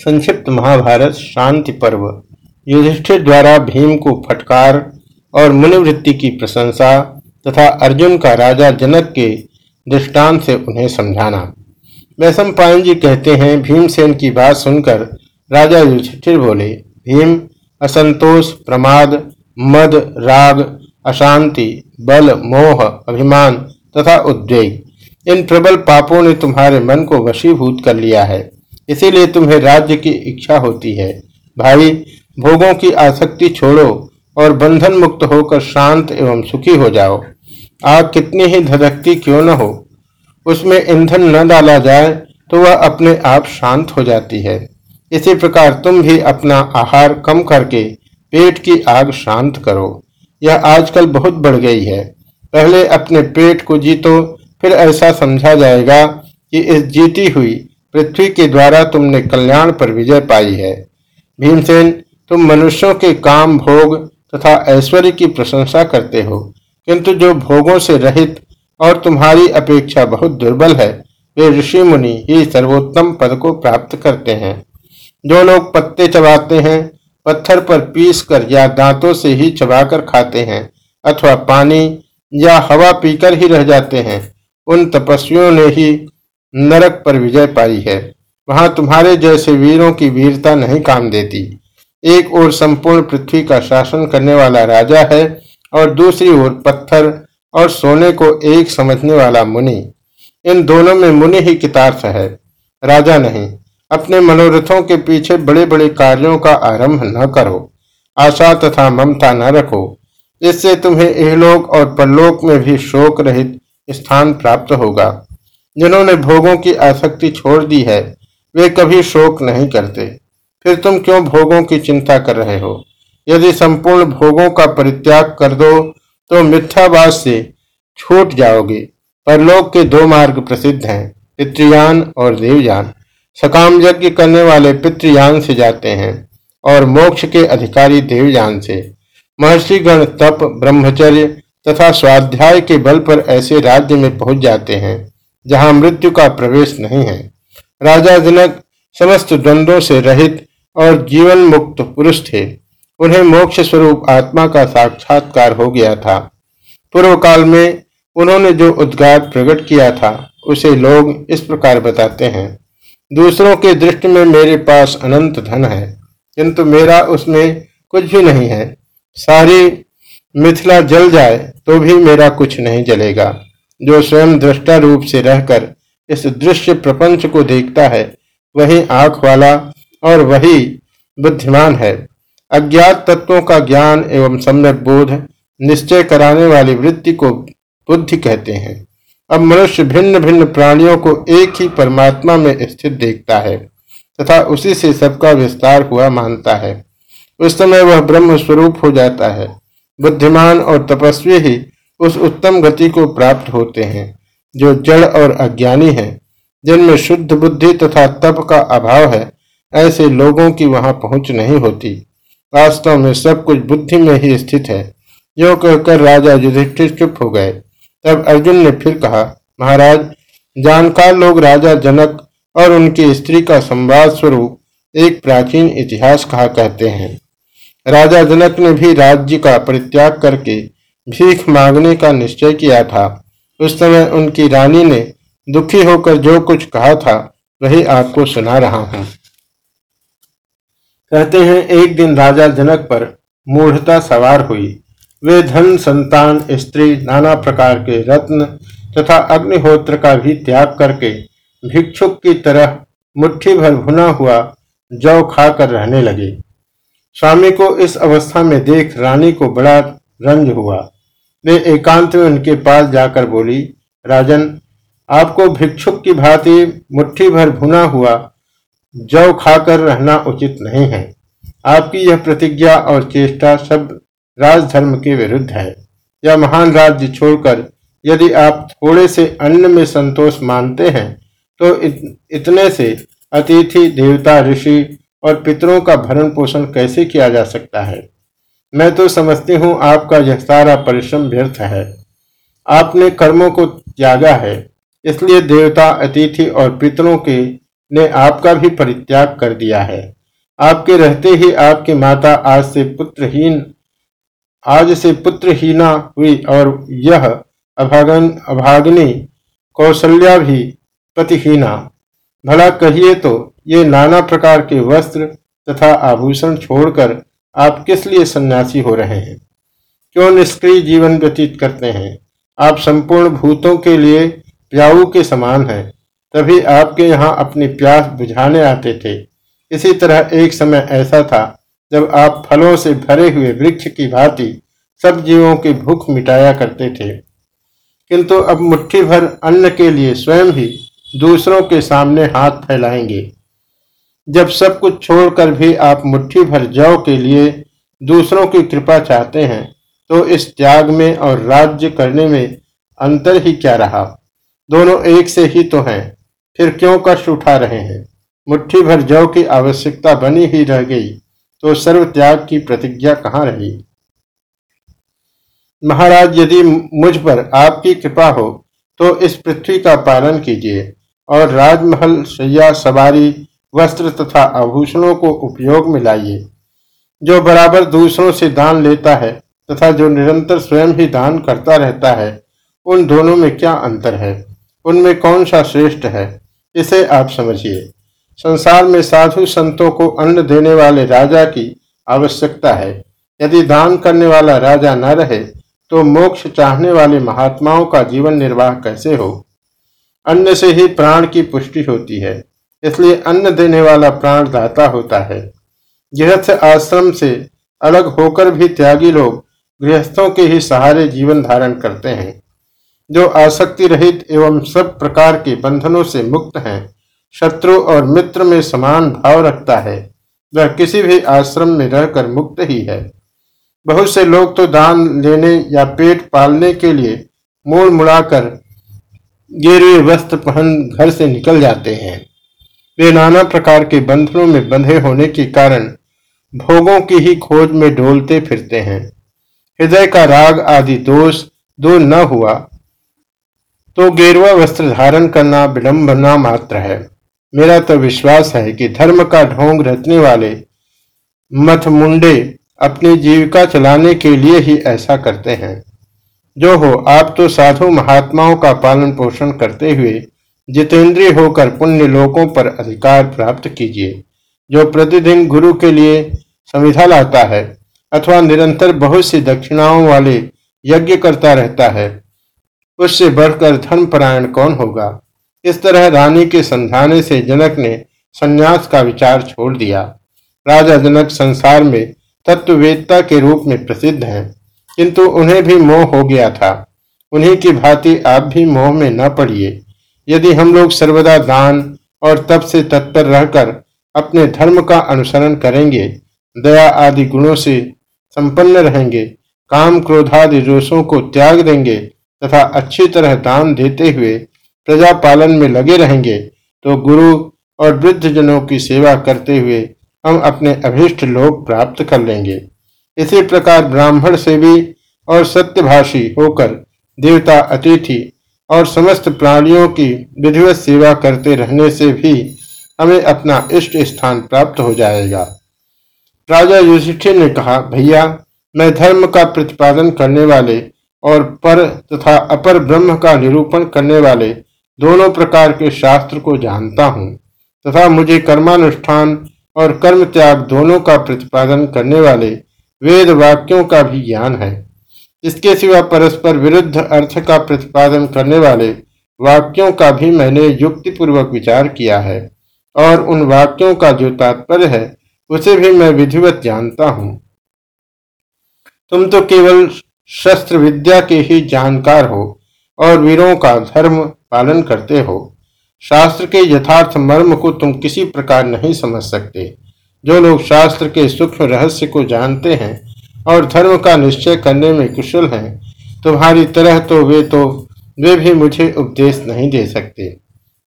संक्षिप्त महाभारत शांति पर्व। युधिष्ठिर द्वारा भीम को फटकार और मुनिवृत्ति की प्रशंसा तथा अर्जुन का राजा जनक के दृष्टांत से उन्हें समझाना। वैशम पायन जी कहते हैं, भीमसेन की बात सुनकर राजा युधिष्ठिर बोले, भीम, असंतोष, प्रमाद, मद, राग, अशांति, बल, मोह, अभिमान तथा उद्वेग, इन प्रबल पापों ने तुम्हारे मन को वशीभूत कर लिया है। इसीलिए तुम्हें राज्य की इच्छा होती है। भाई, भोगों की आसक्ति छोड़ो और बंधन मुक्त होकर शांत एवं सुखी हो जाओ। आग कितनी ही धधकती क्यों न हो। उसमें ईंधन न डाला जाए तो वह अपने आप शांत हो जाती है। इसी प्रकार तुम भी अपना आहार कम करके पेट की आग शांत करो। यह आजकल बहुत बढ़ गई है। पहले अपने पेट को जीतो, फिर ऐसा समझा जाएगा कि इस जीती हुई पृथ्वी के द्वारा तुमने कल्याण पर विजय पाई है। भीमसेन, तुम मनुष्यों के काम, भोग तथा ऐश्वर्य की प्रशंसा करते हो। किंतु जो भोगों से रहित और तुम्हारी अपेक्षा बहुत दुर्बल है, वे ऋषि मुनि ही सर्वोत्तम पद को प्राप्त करते हैं। जो लोग पत्ते चबाते हैं, पत्थर पर पीस कर या दांतों से ही चबाकर खाते हैं, अथवा पानी या हवा पीकर ही रह जाते हैं, उन तपस्वियों ने ही नरक पर विजय पाई है। वहाँ तुम्हारे जैसे वीरों की वीरता नहीं काम देती। एक ओर संपूर्ण पृथ्वी का शासन करने वाला राजा है और दूसरी ओर पत्थर और सोने को एक समझने वाला मुनि। इन दोनों में मुनि ही कितार्थ है। राजा नहीं, अपने मनोरथों के पीछे बड़े बड़े कार्यों का आरंभ न करो। आशा तथा ममता न रखो। इससे तुम्हें इहलोक और परलोक में भी शोक रहित स्थान प्राप्त होगा। जिन्होंने भोगों की आसक्ति छोड़ दी है, वे कभी शोक नहीं करते। फिर तुम क्यों भोगों की चिंता कर रहे हो? यदि संपूर्ण भोगों का परित्याग कर दो तो मिथ्यावास से छूट जाओगे। परलोक के दो मार्ग प्रसिद्ध हैं, पितृयान और देवयान। सकाम यज्ञ करने वाले पितृयान से जाते हैं, और मोक्ष के अधिकारी देवयान से। महर्षिगण तप, ब्रह्मचर्य तथा स्वाध्याय के बल पर ऐसे राज्य में पहुँच जाते हैं। जहाँ मृत्यु का प्रवेश नहीं है। राजा जनक समस्त द्वंद्वों से रहित और जीवन मुक्त पुरुष थे। उन्हें मोक्ष स्वरूप आत्मा का साक्षात्कार हो गया था। पूर्व काल में उन्होंने जो उद्गार प्रकट किया था, उसे लोग इस प्रकार बताते हैं। दूसरों के दृष्टि में मेरे पास अनंत धन है, किंतु मेरा उसमें कुछ भी नहीं है। सारी मिथिला जल जाए तो भी मेरा कुछ नहीं जलेगा। जो स्वयं दृष्टा रूप से रहकर इस दृश्य प्रपंच को देखता है, वही आँख वाला और वही बुद्धिमान है। अज्ञात तत्वों का ज्ञान एवं सम्यक बोध निश्चय कराने वाली वृत्ति को बुद्धि कहते हैं। अब मनुष्य भिन्न भिन्न प्राणियों को एक ही परमात्मा में स्थित देखता है तथा उसी से सबका विस्तार हुआ मानता है। उस समय वह ब्रह्म स्वरूप हो जाता है। बुद्धिमान और तपस्वी ही उस उत्तम गति को प्राप्त होते हैं, जो जड़ और अज्ञानी है, जिनमें शुद्ध बुद्धि तथा तप का अभाव है, ऐसे लोगों की वहाँ पहुँच नहीं होती। वास्तव में सब कुछ बुद्धि में ही स्थित है। यो कहकर राजा युधिष्ठिर चुप हो गए। तब अर्जुन ने फिर कहा, महाराज, जानकार लोग राजा जनक और उनकी स्त्री का संवाद स्वरूप एक प्राचीन इतिहास कहा कहते हैं। राजा जनक ने भी राज्य का परित्याग करके भीख मांगने का निश्चय किया था। उस समय उनकी रानी ने दुखी होकर जो कुछ कहा था, वही आपको सुना रहा हूँ। कहते हैं, एक दिन राजा जनक पर मूढ़ता सवार हुई। वे धन, संतान, स्त्री, नाना प्रकार के रत्न तथा अग्निहोत्र का भी त्याग करके भिक्षुक की तरह मुट्ठी भर भुना हुआ जौ खाकर रहने लगे। स्वामी को इस अवस्था में देख रानी को बड़ा रंज हुआ। वे एकांत में उनके पास जाकर बोली राजन आपको भिक्षुक की भांति मुट्ठी भर भुना हुआ जौ खाकर रहना उचित नहीं है। आपकी यह प्रतिज्ञा और चेष्टा सब राजधर्म के विरुद्ध है। यह महान राज्य छोड़कर यदि आप थोड़े से अन्न में संतोष मानते हैं तो इत, इतने से अतिथि देवता ऋषि और पितरों का भरण पोषण कैसे किया जा सकता है? मैं तो समझती हूँ आपका यह सारा परिश्रम व्यर्थ है। आपने कर्मों को त्यागा है, इसलिए देवता, अतिथि और पितरों के ने आपका भी परित्याग कर दिया है। आपके रहते ही आपकी माता आज से पुत्रहीन, आज से पुत्रहीना हुई और यह अभागन, अभागनी, कौशल्या भी पतिहीना। भला कहिए तो ये नाना प्रकार के वस्त्र तथा आभूषण छोड़कर आप किस लिए सन्यासी हो रहे हैं? क्यों निष्क्रिय जीवन व्यतीत करते हैं? आप संपूर्ण भूतों के लिए प्याऊ के समान हैं। तभी आपके यहाँ अपनी प्यास बुझाने आते थे। इसी तरह एक समय ऐसा था, जब आप फलों से भरे हुए वृक्ष की भांति सब जीवों की भूख मिटाया करते थे। किंतु अब मुट्ठी भर अन्न के लिए स्वयं ही दूसरों के सामने हाथ फैलाएँगे। जब सब कुछ छोड़कर भी आप मुट्ठी भर जौ के लिए दूसरों की कृपा चाहते हैं तो इस त्याग में और राज्य करने में अंतर ही क्या रहा? दोनों एक से ही तो हैं, फिर क्यों कष्ट उठा रहे हैं? मुट्ठी भर जौ की आवश्यकता बनी ही रह गई तो सर्व त्याग की प्रतिज्ञा कहाँ रही? महाराज, यदि मुझ पर आपकी कृपा हो तो इस पृथ्वी का पालन कीजिए और राजमहल, शैया, सवारी वस्त्र तथा आभूषणों को उपयोग में लाइए। जो बराबर दूसरों से दान लेता है तथा जो निरंतर स्वयं ही दान करता रहता है, उन दोनों में क्या अंतर है? उनमें कौन सा श्रेष्ठ है? इसे आप समझिए। संसार में साधु संतों को अन्न देने वाले राजा की आवश्यकता है। यदि दान करने वाला राजा न रहे तो मोक्ष चाहने वाले महात्माओं का जीवन निर्वाह कैसे हो? अन्न से ही प्राण की पुष्टि होती है। इसलिए अन्न देने वाला प्राण दाता होता है। गृहस्थ आश्रम से अलग होकर भी त्यागी लोग गृहस्थों के ही सहारे जीवन धारण करते हैं। जो आसक्ति रहित एवं सब प्रकार के बंधनों से मुक्त हैं, शत्रु और मित्र में समान भाव रखता है, वह किसी भी आश्रम में रहकर मुक्त ही है। बहुत से लोग तो दान लेने या पेट पालने के लिए मूल मुड़ाकर गेरुए वस्त्र पहन घर से निकल जाते हैं। वे नाना प्रकार के बंधनों में बंधे होने के कारण भोगों की ही खोज में डोलते फिरते हैं। हृदय का राग आदि दोष दो न हुआ तो गेरुआ वस्त्र धारण करना विडम्बना मात्र है। मेरा तो विश्वास है कि धर्म का ढोंग रचने वाले मथमुंडे अपनी जीविका चलाने के लिए ही ऐसा करते हैं। जो हो, आप तो साधु महात्माओं का पालन पोषण करते हुए जितेंद्रिय होकर पुण्य लोकों पर अधिकार प्राप्त कीजिए, जो प्रतिदिन गुरु के लिए संविधा लाता है अथवा निरंतर बहुत सी दक्षिणाओं वाले यज्ञ करता रहता है, उससे बढ़कर धर्मपरायण कौन होगा? इस तरह रानी के समझाने से जनक ने संन्यास का विचार छोड़ दिया। राजा जनक संसार में तत्ववेदता के रूप में प्रसिद्ध हैं, किंतु उन्हें भी मोह हो गया था। उन्हीं की भांति आप भी मोह में न पड़िए। यदि हम लोग सर्वदा दान और तप से तत्पर रहकर अपने धर्म का अनुसरण करेंगे, दया आदि गुणों से संपन्न रहेंगे, काम क्रोधादि दोषों को त्याग देंगे तथा अच्छी तरह दान देते हुए प्रजा पालन में लगे रहेंगे तो गुरु और वृद्ध जनों की सेवा करते हुए हम अपने अभिष्ट लोक प्राप्त कर लेंगे। इसी प्रकार ब्राह्मण से भी और सत्यभाषी होकर देवता अतिथि और समस्त प्राणियों की विधिवत सेवा करते रहने से भी हमें अपना इष्ट स्थान प्राप्त हो जाएगा। राजा युधिष्ठिर ने कहा, भैया, मैं धर्म का प्रतिपादन करने वाले और पर तथा अपर ब्रह्म का निरूपण करने वाले दोनों प्रकार के शास्त्र को जानता हूँ तथा मुझे कर्मानुष्ठान और कर्म त्याग दोनों का प्रतिपादन करने वाले वेद वाक्यों का भी ज्ञान है। इसके सिवा परस्पर विरुद्ध अर्थ का प्रतिपादन करने वाले वाक्यों का भी मैंने युक्तिपूर्वक विचार किया है, और उन वाक्यों का जो तात्पर्य है, उसे भी मैं विधिवत जानता हूँ। तुम तो केवल शस्त्र विद्या के ही जानकार हो, और वीरों का धर्म पालन करते हो। शास्त्र के यथार्थ मर्म को तुम किसी प्रकार नहीं समझ सकते। जो लोग शास्त्र के सूक्ष्म रहस्य को जानते हैं और धर्म का निश्चय करने में कुशल हैं। तुम्हारी तरह तो वे तो वे भी मुझे उपदेश नहीं दे सकते।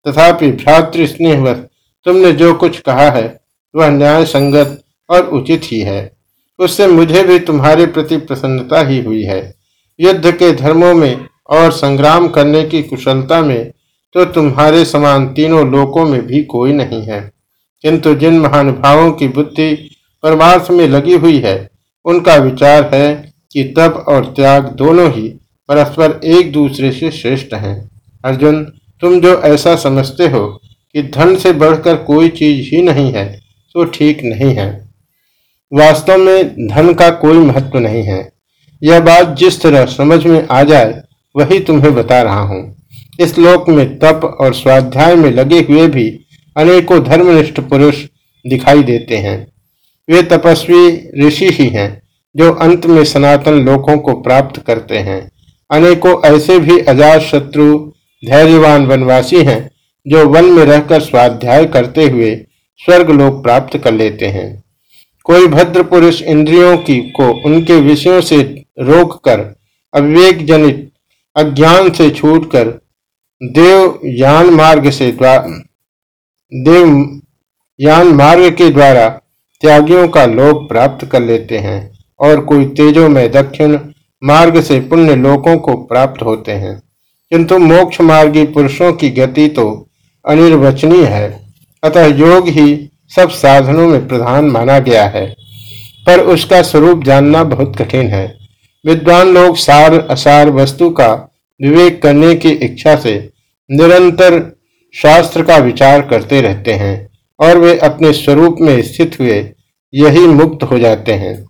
तथापि भ्रातृ स्नेहवश तुमने जो कुछ कहा है, वह न्याय संगत और उचित ही है। उससे मुझे भी तुम्हारे प्रति प्रसन्नता ही हुई है। युद्ध के धर्मों में और संग्राम करने की कुशलता में तो तुम्हारे समान तीनों लोकों में भी कोई नहीं है। किंतु जिन महानुभावों की बुद्धि परमार्थ में लगी हुई है उनका विचार है कि तप और त्याग दोनों ही परस्पर एक दूसरे से श्रेष्ठ हैं। अर्जुन, तुम जो ऐसा समझते हो कि धन से बढ़कर कोई चीज़ ही नहीं है तो ठीक नहीं है। वास्तव में धन का कोई महत्व नहीं है। यह बात जिस तरह समझ में आ जाए, वही तुम्हें बता रहा हूँ। इस लोक में तप और स्वाध्याय में लगे हुए भी अनेकों धर्मनिष्ठ पुरुष दिखाई देते हैं। वे तपस्वी ऋषि ही हैं, जो अंत में सनातन लोकों को प्राप्त करते हैं। अनेकों ऐसे भी अजात शत्रु धैर्यवान वनवासी हैं, जो वन में रहकर स्वाध्याय करते हुए स्वर्ग लोक प्राप्त कर लेते हैं। कोई भद्र पुरुष इंद्रियों की को उनके विषयों से रोककर अविवेक जनित अज्ञान से छूटकर देव यान मार्ग से देव यान मार्ग के द्वारा त्यागियों का लोक प्राप्त कर लेते हैं और कोई तेजो में दक्षिण मार्ग से पुण्य लोकों को प्राप्त होते हैं। किंतु मोक्ष मार्गी पुरुषों की गति तो अनिर्वचनीय है। अतः योग ही सब साधनों में प्रधान माना गया है। पर उसका स्वरूप जानना बहुत कठिन है। विद्वान लोग सार, असार वस्तु का विवेक करने की इच्छा से निरंतर शास्त्र का विचार करते रहते हैं और वे अपने स्वरूप में स्थित हुए यही मुक्त हो जाते हैं।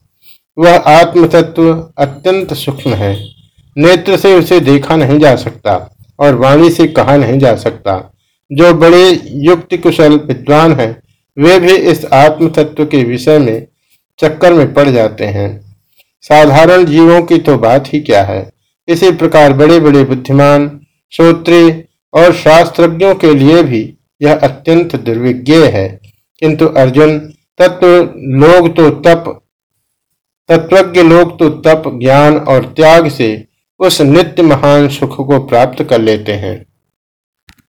वह आत्म तत्व अत्यंत सूक्ष्म है। नेत्र से उसे देखा नहीं जा सकता और वाणी से कहा नहीं जा सकता। जो बड़े युक्ति कुशल विद्वान हैं, वे भी इस आत्म तत्व के विषय में चक्कर में पड़ जाते हैं। साधारण जीवों की तो बात ही क्या है? इसी प्रकार बड़े बड़े बुद्धिमान, श्रोत्री और शास्त्रज्ञों के लिए भी यह अत्यंत दुर्विज्ञ है। किंतु अर्जुन तत्व लोग तो तप, तत्वज्ञ लोग तो तप, ज्ञान और त्याग से उस नित्य महान सुख को प्राप्त कर लेते हैं।